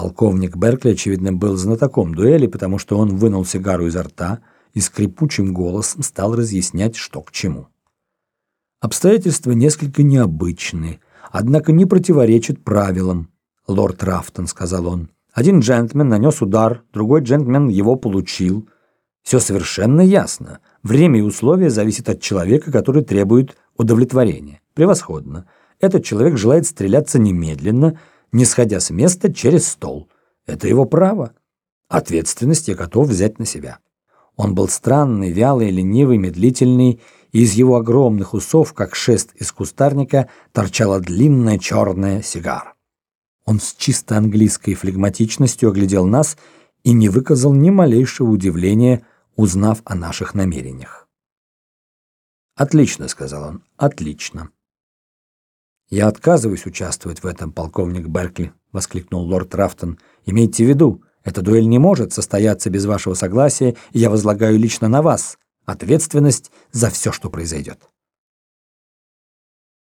Полковник Беркли, очевидно, был знатоком дуэли, потому что он вынул сигару изо рта и скрипучим голосом стал разъяснять, что к чему. Обстоятельства несколько необычны, однако не противоречат правилам. «Лорд Рафтон», — сказал он. «Один джентльмен нанес удар, другой джентльмен его получил. Все совершенно ясно. Время и условия зависят от человека, который требует удовлетворения. Превосходно. Этот человек желает стреляться немедленно, не сходя с места через стол. Это его право. Ответственность я готов взять на себя. Он был странный, вялый, ленивый, медлительный, и из его огромных усов, как шест из кустарника, торчала длинная черная сигара. Он с чисто английской флегматичностью оглядел нас и не выказал ни малейшего удивления, узнав о наших намерениях. «Отлично», — сказал он, — «отлично». «Я отказываюсь участвовать в этом, полковник Беркли», — воскликнул лорд Рафтон. «Имейте в виду, эта дуэль не может состояться без вашего согласия, и я возлагаю лично на вас ответственность за все, что произойдет».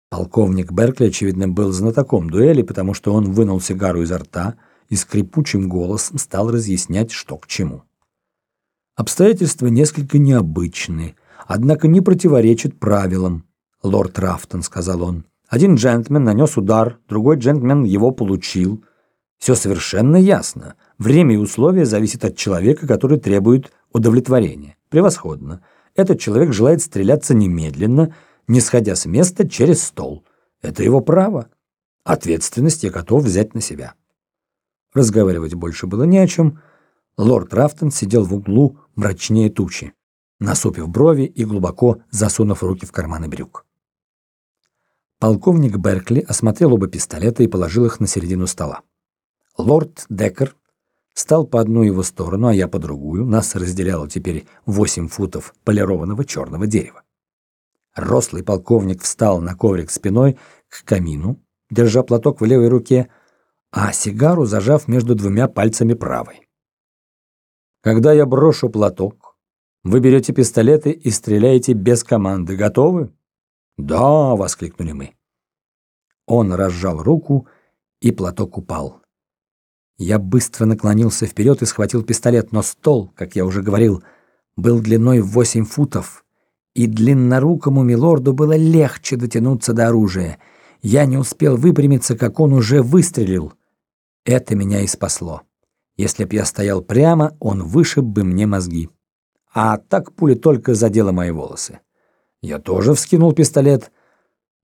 Полковник Беркли, очевидно, был знатоком дуэли, потому что он вынул сигару изо рта и скрипучим голосом стал разъяснять, что к чему. Обстоятельства несколько необычны, однако не противоречат правилам. «Лорд Рафтон», — сказал он, — «один джентльмен нанес удар, другой джентльмен его получил. Все совершенно ясно. Время и условия зависят от человека, который требует удовлетворения. Превосходно. Этот человек желает стреляться немедленно, не сходя с места через стол. Это его право. Ответственность я готов взять на себя. Разговаривать больше было не о чем. Лорд Рафтон сидел в углу мрачнее тучи, насупив брови и глубоко засунув руки в карманы брюк. Полковник Беркли осмотрел оба пистолета и положил их на середину стола. Лорд Деккер стал по одну его сторону, а я по другую. Нас разделяло теперь восемь футов полированного черного дерева. Рослый полковник встал на коврик спиной к камину, держа платок в левой руке, а сигару зажав между двумя пальцами правой. Когда я брошу платок, вы берете пистолеты и стреляете без команды. Готовы? Да, воскликнули мы. Он разжал руку, и платок упал. Я быстро наклонился вперед и схватил пистолет, но стол, как я уже говорил, был длиной в восемь футов, и длиннорукому милорду было легче дотянуться до оружия. Я не успел выпрямиться, как он уже выстрелил. Это меня и спасло. Если б я стоял прямо, он вышиб бы мне мозги. А так пуля только задела мои волосы. Я тоже вскинул пистолет,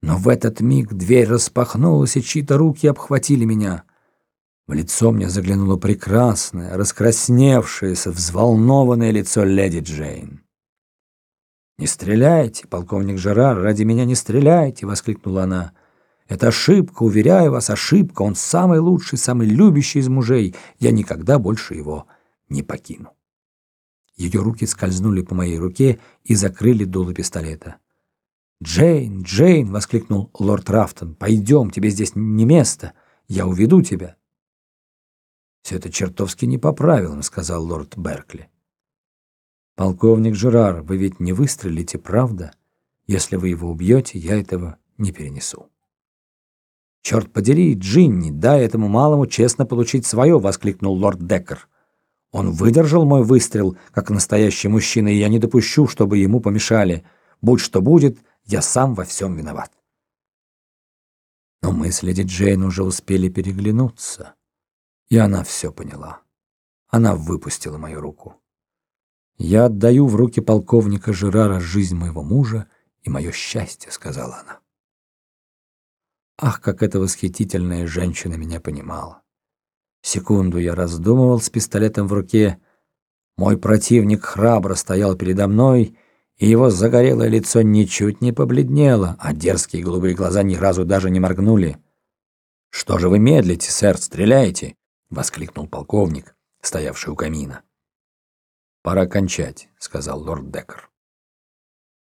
но в этот миг дверь распахнулась, и чьи-то руки обхватили меня — в лицо мне заглянуло прекрасное, раскрасневшееся, взволнованное лицо леди Джейн. «Не стреляйте, полковник Жерар, ради меня не стреляйте!» — воскликнула она. «Это ошибка, уверяю вас, ошибка. Он самый лучший, самый любящий из мужей. Я никогда больше его не покину». Ее руки скользнули по моей руке и закрыли дуло пистолета. «Джейн, Джейн!» — воскликнул лорд Рафтон. «Пойдем, тебе здесь не место. Я уведу тебя». «Все это чертовски не по правилам», — сказал лорд Беркли. «Полковник Жерар, вы ведь не выстрелите, правда? Если вы его убьете, я этого не перенесу». «Черт подери, Джинни, дай этому малому честно получить свое!» — воскликнул лорд Деккер. «Он выдержал мой выстрел, как настоящий мужчина, и я не допущу, чтобы ему помешали. Будь что будет, я сам во всем виноват». Но мы с леди Джейн уже успели переглянуться. И она все поняла. Она выпустила мою руку. «Я отдаю в руки полковника Жерара жизнь моего мужа и мое счастье», — сказала она. Ах, как эта восхитительная женщина меня понимала. Секунду я раздумывал с пистолетом в руке. Мой противник храбро стоял передо мной, и его загорелое лицо ничуть не побледнело, а дерзкие голубые глаза ни разу даже не моргнули. «Что же вы медлите, сэр, стреляете?» воскликнул полковник, стоявший у камина. Пора кончать, сказал лорд Деккер.